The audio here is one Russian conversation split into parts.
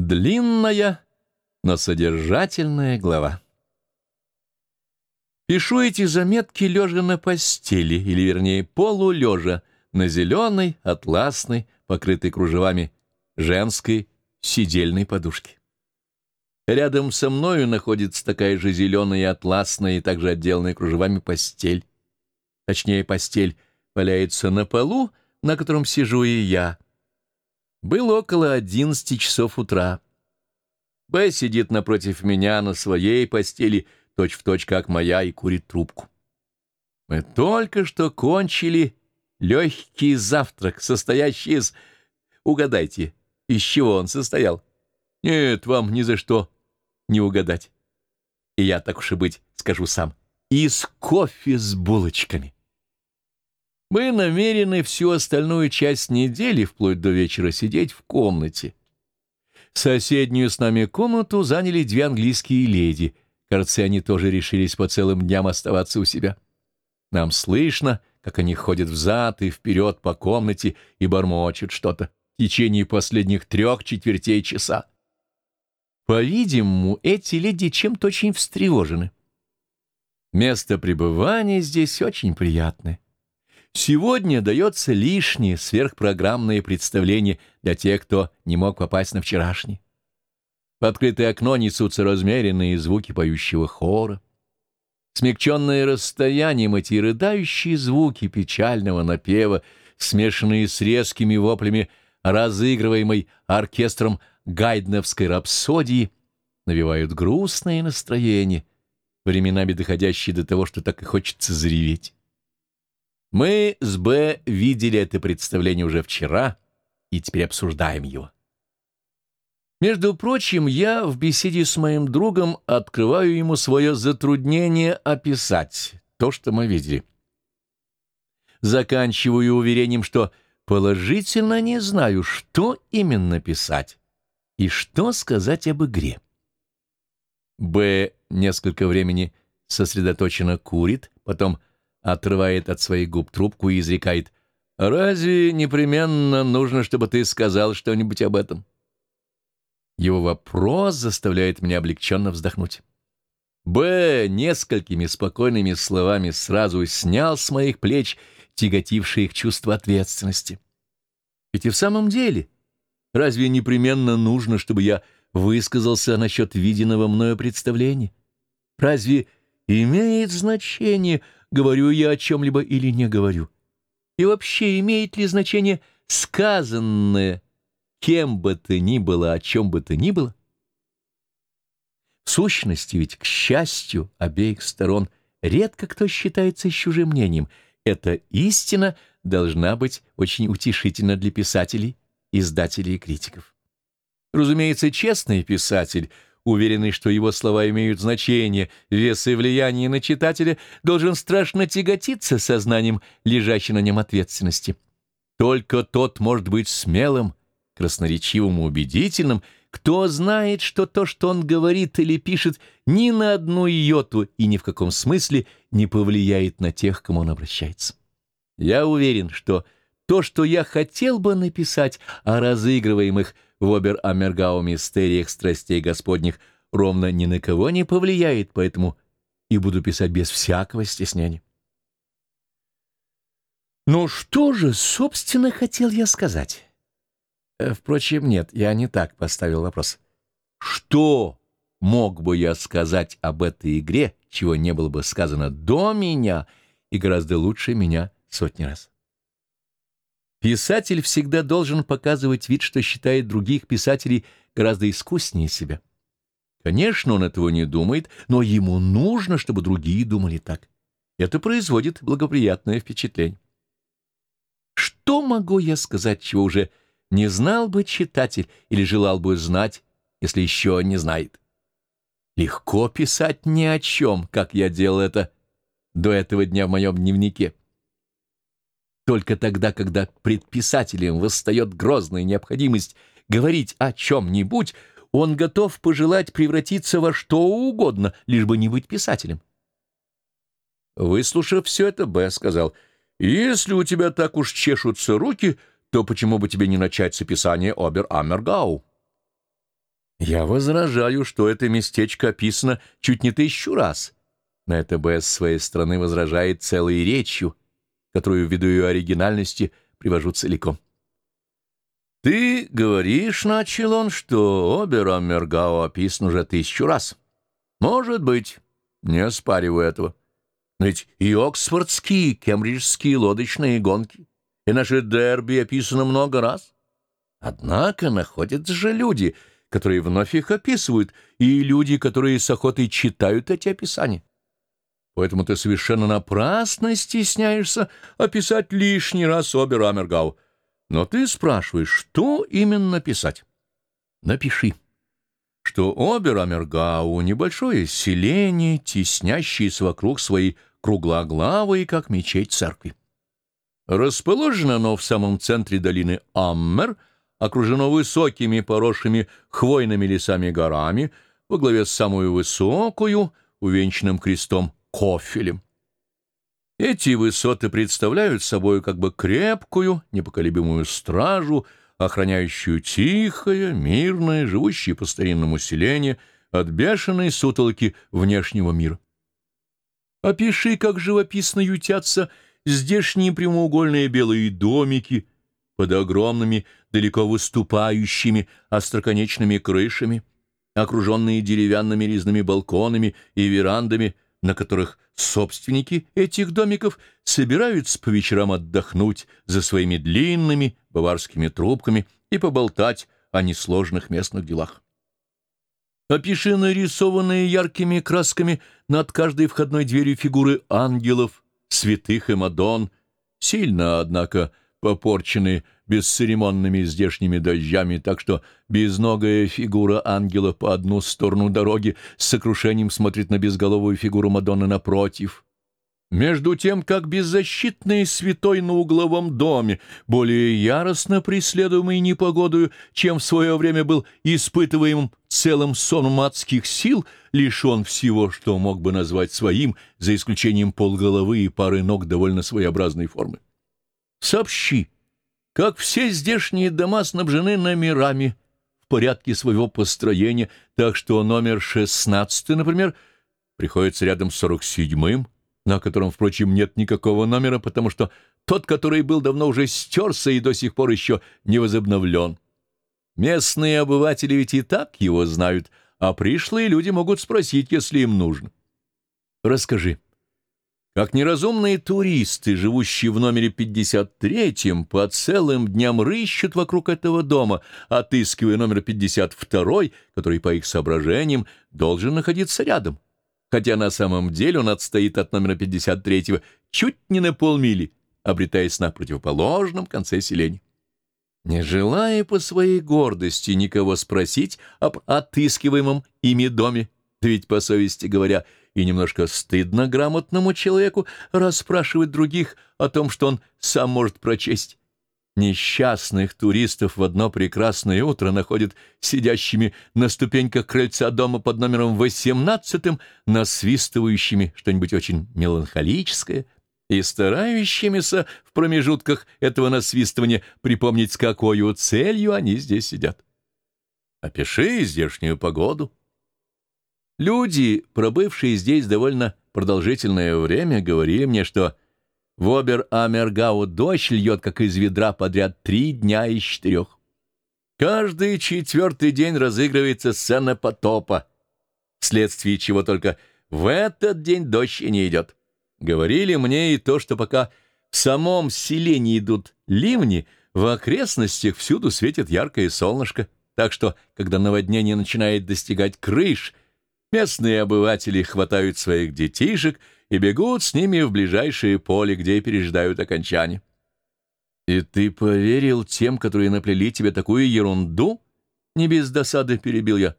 Длинная, но содержательная глава. Пишу эти заметки лежа на постели, или, вернее, полулежа, на зеленой, атласной, покрытой кружевами, женской сидельной подушке. Рядом со мною находится такая же зеленая, атласная и также отделанная кружевами постель. Точнее, постель валяется на полу, на котором сижу и я. Было около одиннадцати часов утра. Б сидит напротив меня на своей постели, точь-в-точь, точь, как моя, и курит трубку. Мы только что кончили легкий завтрак, состоящий из... Угадайте, из чего он состоял? Нет, вам ни за что не угадать. И я, так уж и быть, скажу сам. Из кофе с булочками. Мы намерены всю остальную часть недели, вплоть до вечера, сидеть в комнате. Соседнюю с нами комнату заняли две английские леди. Кажется, они тоже решились по целым дням оставаться у себя. Нам слышно, как они ходят взад и вперед по комнате и бормочут что-то в течение последних трех четвертей часа. По-видимому, эти леди чем-то очень встревожены. Место пребывания здесь очень приятное. Сегодня дается лишнее сверхпрограммное представление для тех, кто не мог попасть на вчерашний. В открытое окно несутся размеренные звуки поющего хора. Смягченные расстоянием эти рыдающие звуки печального напева, смешанные с резкими воплями, разыгрываемой оркестром гайдновской рапсодии, навевают грустное настроение, временами доходящие до того, что так и хочется зареветь. Мы с Б видели это представление уже вчера и теперь обсуждаем его. Между прочим, я в беседе с моим другом открываю ему свое затруднение описать то, что мы видели. Заканчиваю уверением, что положительно не знаю, что именно писать и что сказать об игре. Б несколько времени сосредоточенно курит, потом отрывает от своих губ трубку и изрекает «Разве непременно нужно, чтобы ты сказал что-нибудь об этом?» Его вопрос заставляет меня облегченно вздохнуть. Б. несколькими спокойными словами сразу снял с моих плеч тяготившее их чувство ответственности. Ведь и в самом деле, разве непременно нужно, чтобы я высказался насчет виденного мною представления? Разве имеет значение, говорю я о чем-либо или не говорю? И вообще, имеет ли значение сказанное, кем бы то ни было, о чем бы то ни было? В сущности, ведь, к счастью обеих сторон, редко кто считается чужим мнением. Эта истина должна быть очень утешительна для писателей, издателей и критиков. Разумеется, честный писатель — уверенный, что его слова имеют значение, вес и влияние на читателя, должен страшно тяготиться сознанием лежащей на нем ответственности. Только тот может быть смелым, красноречивым и убедительным, кто знает, что то, что он говорит или пишет, ни на одну йоту и ни в каком смысле не повлияет на тех, к кому он обращается. Я уверен, что то, что я хотел бы написать о разыгрываемых в Обер-Аммергау мистериях страстей Господних ровно ни на кого не повлияет, поэтому и буду писать без всякого стеснения. Но что же, собственно, хотел я сказать? Э, впрочем, нет, я не так поставил вопрос. Что мог бы я сказать об этой игре, чего не было бы сказано до меня и гораздо лучше меня сотни раз? Писатель всегда должен показывать вид, что считает других писателей гораздо искуснее себя. Конечно, он этого не думает, но ему нужно, чтобы другие думали так. Это производит благоприятное впечатление. Что могу я сказать, чего уже не знал бы читатель или желал бы знать, если еще не знает? Легко писать ни о чем, как я делал это до этого дня в моем дневнике. Только тогда, когда пред писателем восстает грозная необходимость говорить о чем-нибудь, он готов пожелать превратиться во что угодно, лишь бы не быть писателем. Выслушав все это, Б. сказал, «Если у тебя так уж чешутся руки, то почему бы тебе не начать с описания Обер-Аммергау?» Я возражаю, что это местечко описано чуть не тысячу раз. На это Б с своей стороны возражает целой речью, которую ввиду ее оригинальности привожу целиком. «Ты говоришь, — начал он, — что Обераммергао описан уже тысячу раз. Может быть, не оспариваю этого. Но ведь и оксфордские, кембриджские лодочные гонки, и наши дерби описаны много раз. Однако находятся же люди, которые вновь их описывают, и люди, которые с охотой читают эти описания. Поэтому ты совершенно напрасно стесняешься описать лишний раз Обераммергау. Но ты спрашиваешь, что именно писать? Напиши, что Оберамергау — небольшое селение, теснящееся вокруг своей круглоглавой, как мечеть церкви. Расположено оно в самом центре долины Аммер, окружено высокими поросшими хвойными лесами горами, во главе с самую высокую, увенчанным крестом, Кофелем. Эти высоты представляют собой как бы крепкую, непоколебимую стражу, охраняющую тихое, мирное, живущее по старинному селение от бешеной сутолки внешнего мира. Опиши, как живописно ютятся здешние прямоугольные белые домики под огромными, далеко выступающими остроконечными крышами, окруженные деревянными резными балконами и верандами, на которых собственники этих домиков собираются по вечерам отдохнуть за своими длинными баварскими трубками и поболтать о несложных местных делах. Опиши нарисованные яркими красками над каждой входной дверью фигуры ангелов, святых и мадон, сильно, однако, попорченные бесцеремонными здешними дождями, так что безногая фигура ангела по одну сторону дороги с сокрушением смотрит на безголовую фигуру Мадонны напротив. Между тем, как беззащитный святой на угловом доме, более яростно преследуемый непогодою, чем в свое время был испытываемым целым соном адских сил, лишен всего, что мог бы назвать своим, за исключением полголовы и пары ног довольно своеобразной формы. Сообщи, как все здешние дома снабжены номерами в порядке своего построения, так что номер 16, например, приходится рядом с 47-м, на котором, впрочем, нет никакого номера, потому что тот, который был давно уже стерся и до сих пор еще не возобновлен. Местные обыватели ведь и так его знают, а пришлые люди могут спросить, если им нужно. Расскажи. Как неразумные туристы, живущие в номере 53-м, по целым дням рыщут вокруг этого дома, отыскивая номер 52 который, по их соображениям, должен находиться рядом. Хотя на самом деле он отстоит от номера 53-го чуть не на полмили, обретаясь на противоположном конце селения. Не желая по своей гордости никого спросить об отыскиваемом ими доме, ведь, по совести говоря, — и немножко стыдно грамотному человеку расспрашивать других о том, что он сам может прочесть. Несчастных туристов в одно прекрасное утро находят сидящими на ступеньках крыльца дома под номером 18 насвистывающими что-нибудь очень меланхолическое и старающимися в промежутках этого насвистывания припомнить, с какой целью они здесь сидят. Опиши здешнюю погоду, Люди, пробывшие здесь довольно продолжительное время, говорили мне, что в Обер-Амергау дождь льет, как из ведра, подряд три дня из четырех. Каждый четвертый день разыгрывается сцена потопа, вследствие чего только в этот день дождь и не идет. Говорили мне и то, что пока в самом селении идут ливни, в окрестностях всюду светит яркое солнышко, так что, когда наводнение начинает достигать крыш, Местные обыватели хватают своих детишек и бегут с ними в ближайшее поле, где переждают окончание. «И ты поверил тем, которые наплели тебе такую ерунду?» Не без досады перебил я.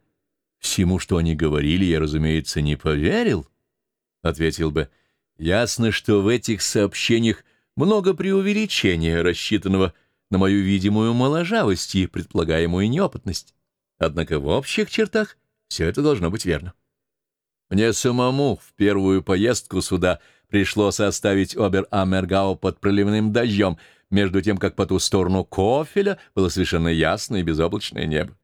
«Всему, что они говорили, я, разумеется, не поверил», — ответил бы. «Ясно, что в этих сообщениях много преувеличения, рассчитанного на мою видимую моложавость и предполагаемую неопытность. Однако в общих чертах все это должно быть верно. Мне самому в первую поездку сюда пришлось оставить Обер-Аммергау под проливным дождем, между тем, как по ту сторону Кофеля было совершенно ясное и безоблачное небо.